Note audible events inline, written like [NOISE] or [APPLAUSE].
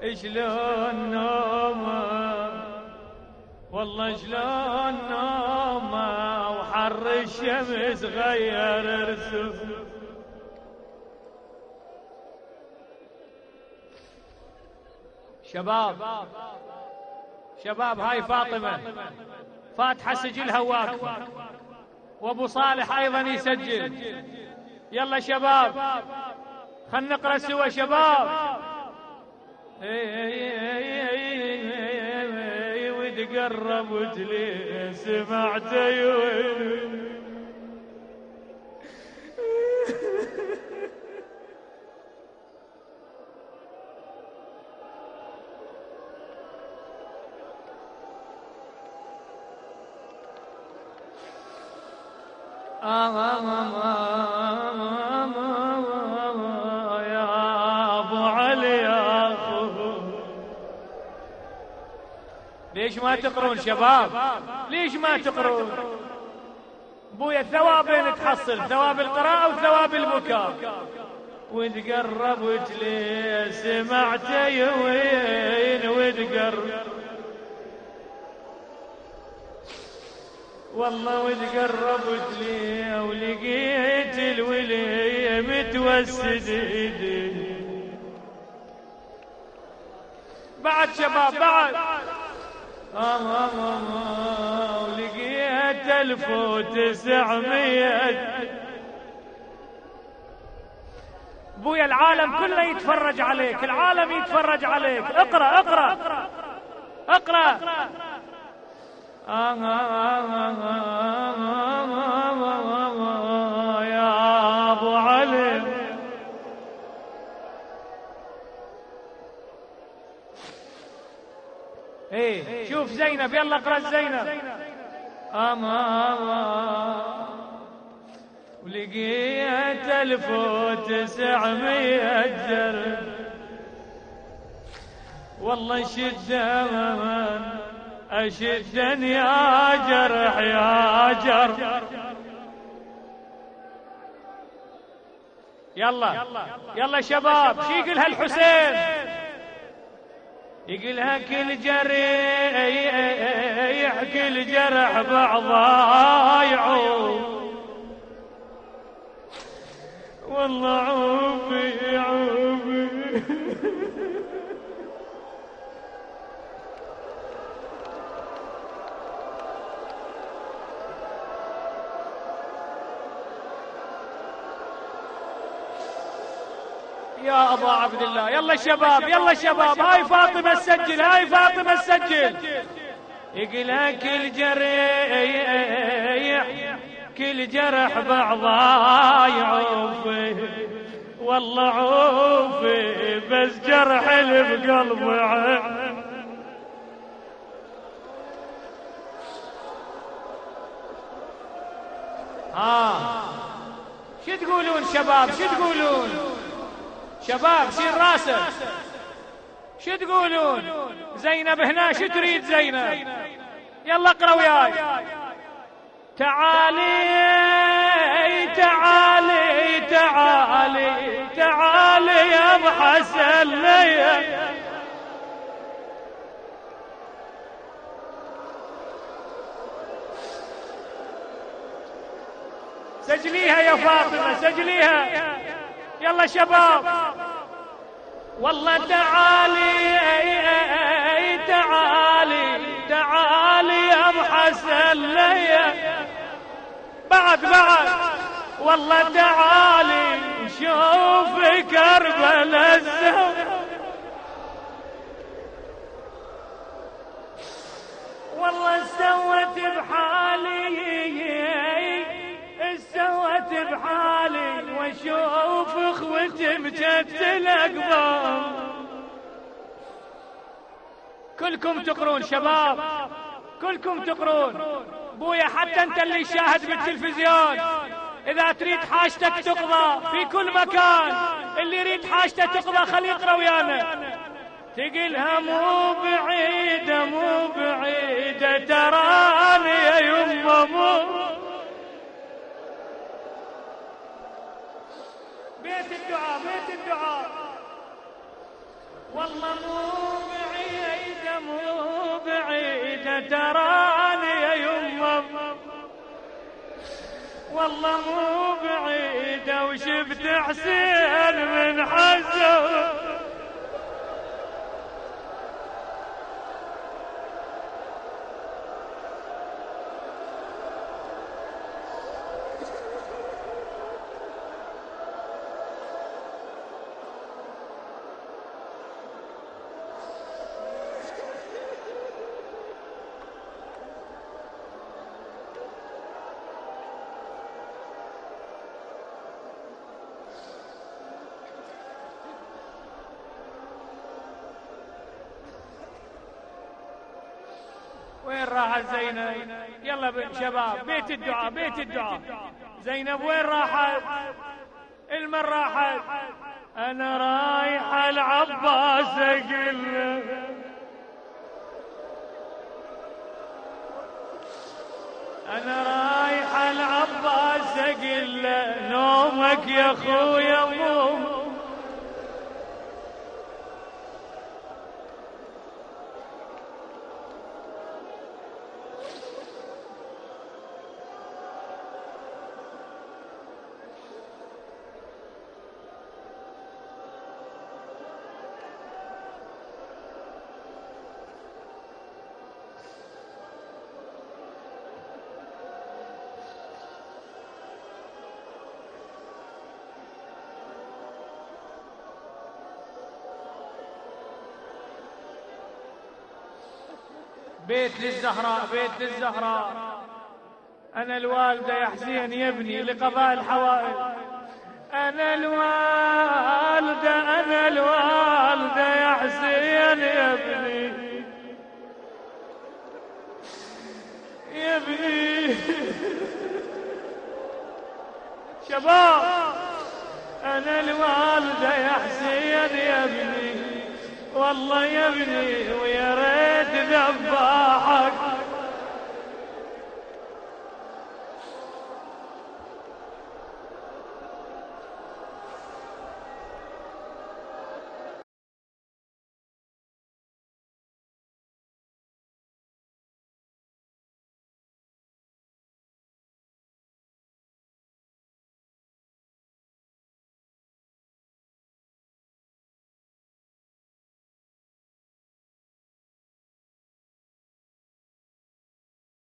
شلون نومة؟ والله شلون نومة؟ وحر الشمس غير رسوم. شباب شباب هاي فاطمة. فاتحة سجلها واقفة وأبو صالح أيضا يسجل. يلا شباب خلنا نقرأ سوا شباب. وتقربت لي سمعت يا ابو علي ليش ما تقرون شباب؟ ليش ما تقرون؟ بويا ثوابين تحصل ثواب القراءة وثواب البكاء. وتقربت لي سمعت وين وتقرب والله وتقربت لي ولقيت الولي متوسد بعد شباب بعد. ولقيت ألف وتسعمية بويا العالم كله يتفرج عليك العالم يتفرج عليك اقرأ اقرأ اقرأ, اقرأ ابو علي إيه شوف زينب يلا اقرأ زينب. أما ولقيت الف وتسعمية جرب والله شد أشدا يا جرح يا جرح. يلا يلا شباب شي يقولها الحسين. يقولها كل جريح كل جرح بعضها يعوب والله عوفي عوفي [LAUGHS] يا أبا عبد الله. يلا شباب يلا شباب. هاي فاطمة سجل هاي فاطمة سجل يقلها كل جريح كل جرح بعضها يعوفي والله عوفي بس جرح اللي بقلبي ها. شو تقولون شباب؟ شو تقولون؟ شباب شيل راسك شو تقولون؟ زينب هنا شو تريد زينب؟ يلا اقرأ وياي. تعالي تعالي تعالي تعالي يا أبو حسن ليا سجليها يا فاطمة سجليها. يلا شباب. والله تعالي تعالي تعالي يا أبو حسن ليا. بعد بعد. والله تعالي شوف كربلاء الزهر. والله سوت بحالي سوت بحالي. واشوف اخوتي مجتل اقبال كلكم تقرون شباب كلكم تقرون. بويا حتى انت اللي شاهد بالتلفزيون. إذا تريد حاجتك تقضى في كل مكان. اللي يريد حاجته تقضى خليه يقرأ ويانا. تقلها مو بعيدة مو بعيدة تراني يا يمه مو بيت الدعاء بيت الدعاء. والله مو بعيدة مو بعيدة تراني يا يمه والله مو بعيدة وشفت حسين من حزن وين راحت زينب؟ يلا شباب بيت الدعاء بيت الدعاء. زينب وين راحت؟ المن راحت. أنا رايح العباس أقول أنا رايح العباس أقول نومك يا خويا مو بيت للزهراء بيت للزهراء. أنا الوالدة يا حسين يبني لقضاء الحوائج. أنا الوالدة أنا الوالدة يا حسين يبني يبني شباب أنا الوالدة يا حسين يبني والله يا ابني ويا ريت ذباحك